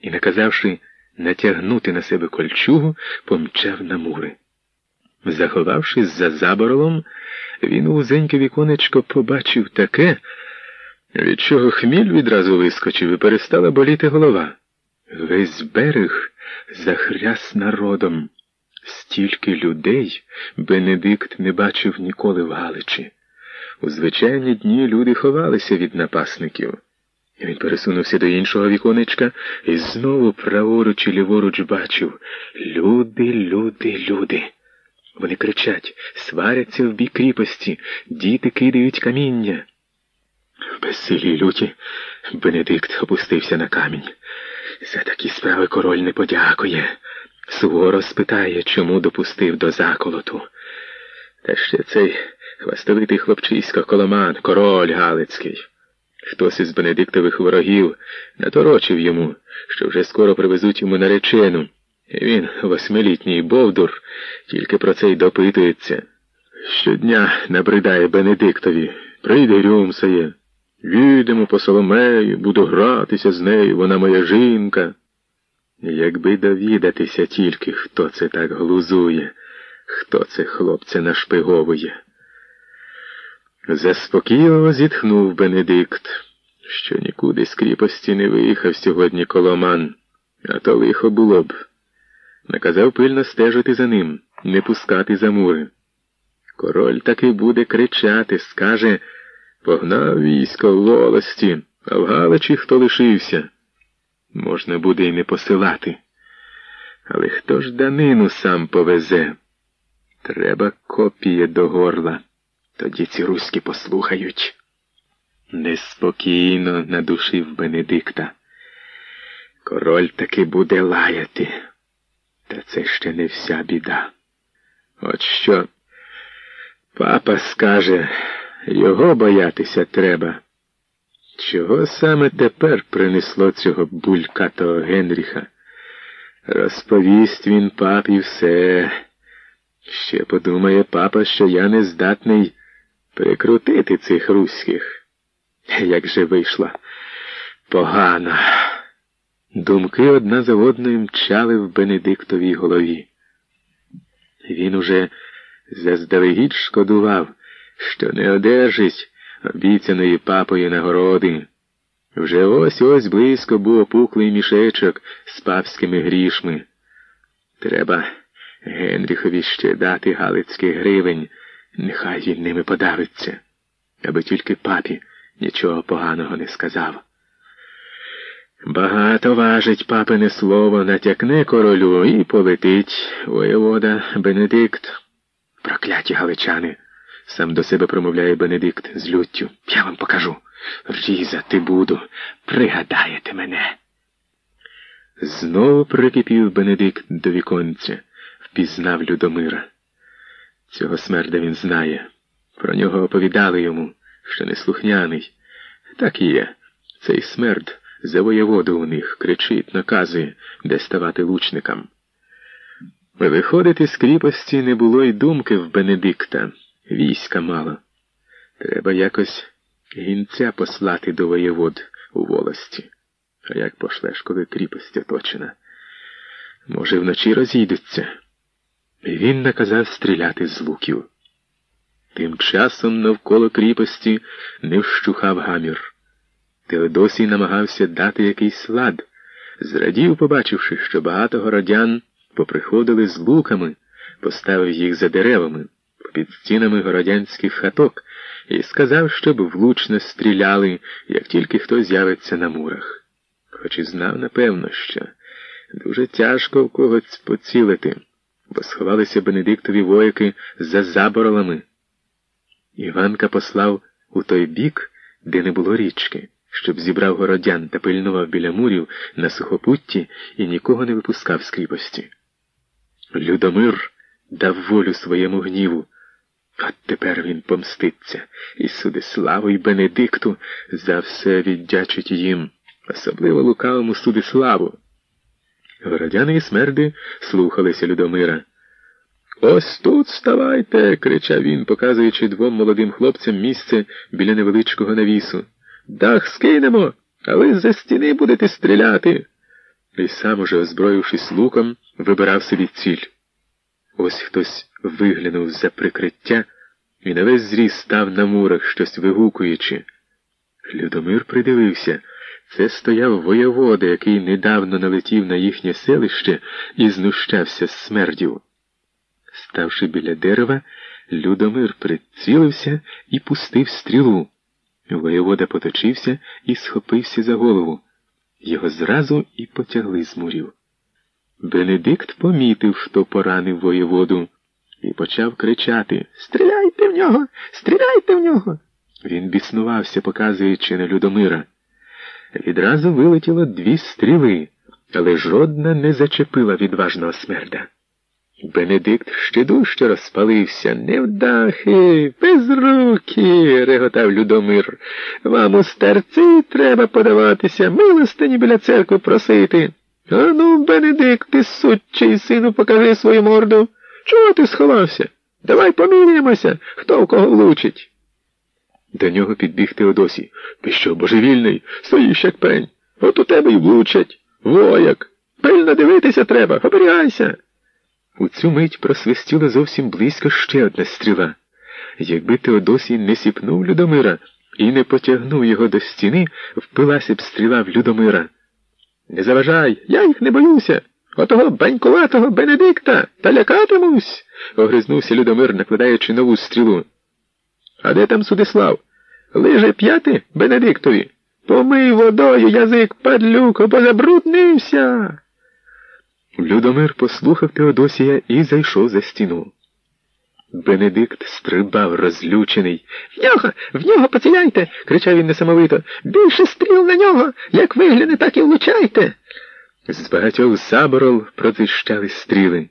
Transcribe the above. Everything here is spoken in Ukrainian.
і, наказавши натягнути на себе кольчугу, помчав на мури. Заховавшись за заборолом, він у вузеньке віконечко побачив таке, від чого хміль відразу вискочив і перестала боліти голова. Весь берег захряс народом. Стільки людей Бенедикт не бачив ніколи в Галичі. У звичайні дні люди ховалися від напасників. Він пересунувся до іншого віконечка і знову праворуч і ліворуч бачив люди, люди, люди. Вони кричать, сваряться в бік кріпості, діти кидають каміння. В безсилій люті Бенедикт опустився на камінь. За такі справи король не подякує. Суворо спитає, чому допустив до заколоту. Та ще цей хвастовитий хлопчисько Коломан, король Галицький. Хтось із Бенедиктових ворогів наторочив йому, що вже скоро привезуть йому наречену. Він, восьмилітній Бовдур, тільки про це й допитується. Щодня набридає Бенедиктові, прийде рюмсає. Їдемо по Соломею, буду гратися з нею, вона моя жінка. Якби довідатися тільки, хто це так глузує, хто це хлопця нашпиговує. Заспокійливо зітхнув Бенедикт, що нікуди з кріпості не виїхав сьогодні коломан, а то лихо було б. Наказав пильно стежити за ним, не пускати за мури. Король таки буде кричати, скаже погнав військо в волості, а в Галичі хто лишився. Можна буде й не посилати. Але хто ж данину сам повезе? Треба копіє до горла. Тоді ці руські послухають. Неспокійно надушив Бенедикта. Король таки буде лаяти. Та це ще не вся біда. От що папа скаже, його боятися треба. Чого саме тепер принесло цього булькатого Генріха? Розповість він папі все. Ще подумає папа, що я не здатний прикрутити цих руських. Як же вийшло погано. Думки одна за одною мчали в Бенедиктовій голові. Він уже заздалегідь шкодував, що не одержить обіцяної папою нагороди. Вже ось ось близько був опуклий мішечок з папськими грішми. Треба Генріхові ще дати Галицький гривень, нехай він ними подавиться, аби тільки папі нічого поганого не сказав. Багато важить папине слово, натякне королю і полетить воєвода Бенедикт. Прокляті галичани, сам до себе промовляє Бенедикт з люттю. Я вам покажу. Різати буду, пригадаєте мене. Знову прикипів Бенедикт до віконця, впізнав Людомира. Цього смерда він знає. Про нього оповідали йому, що неслухняний. Так і є. Цей смерд за воєводу у них кричить, наказує, де ставати лучникам. Виходити з кріпості не було й думки в Бенедикта. Війська мало. Треба якось гінця послати до воєвод у волості. А як пошлеш, коли кріпость оточена? Може, вночі розійдуться. Він наказав стріляти з луків. Тим часом навколо кріпості не вщухав гамір. Теодосій намагався дати якийсь лад, зрадів, побачивши, що багато городян поприходили з луками, поставив їх за деревами, під стінами городянських хаток, і сказав, щоб влучно стріляли, як тільки хто з'явиться на мурах. Хоч і знав, напевно, що дуже тяжко в когось поцілити, бо сховалися Бенедиктові вояки за заборолами. Іванка послав у той бік, де не було річки щоб зібрав городян та пильнував біля мурів на сухопутті і нікого не випускав з кріпості. Людомир дав волю своєму гніву. От тепер він помститься і Судиславу і Бенедикту за все віддячить їм, особливо лукавому Судиславу. Городяни і смерди слухалися Людомира. Ось тут ставайте, кричав він, показуючи двом молодим хлопцям місце біля невеличкого навісу. Дах скинемо, а ви за стіни будете стріляти. і сам, уже озброївшись луком, вибирав собі ціль. Ось хтось виглянув за прикриття і на весь зріс став на мурах, щось вигукуючи. Людомир придивився. Це стояв воєвода, який недавно налетів на їхнє селище і знущався з смердів. Ставши біля дерева, Людомир прицілився і пустив стрілу. Воєвода поточився і схопився за голову. Його зразу і потягли з мурів. Бенедикт помітив, хто поранив воєводу, і почав кричати Стріляйте в нього! Стріляйте в нього! Він біснувався, показуючи на Людомира. Відразу вилетіло дві стріли, але жодна не зачепила відважного смерда. Бенедикт ще дужче розпалився. Невдахи, безруки, реготав Людомир. Вам у старці треба подаватися, милостині біля церкви просити. Ану, Бенедикт, ти сучий сину, покажи свою морду. Чого ти сховався? Давай поміряємося, хто в кого влучить. До нього підбіг Теодосій. Ти що, божевільний? Стоїш, як пень. От у тебе й влучать. Вояк. Пильно дивитися треба, оберігайся. У цю мить просвистіла зовсім близько ще одна стріла. Якби Теодосій не сіпнув Людомира і не потягнув його до стіни, впилася б стріла в Людомира. Не заважай, я їх не боюся. Отого банькуватого Бенедикта та лякатимусь, огризнувся Людомир, накладаючи нову стрілу. А де там Судислав? Лиже п'яти Бенедиктові. Помий водою язик, падлюко, бо забруднився. Людомир послухав Теодосія і зайшов за стіну. Бенедикт стрибав розлючений. В нього, в нього поціляйте, кричав він несамовито. Більше стріл на нього, як вигляне, так і влучайте. З багатьох заборол протищали стріли.